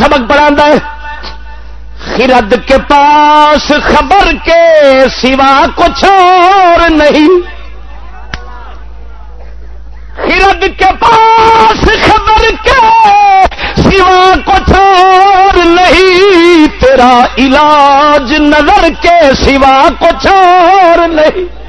سبق پڑھا ہے۔ خرد کے پاس خبر کے سوا کچھ اور نہیں۔ خرد کے پاس خبر کے سوا کچھ اور نہیں۔ تیرا علاج نظر کے سوا کچھ اور نہیں۔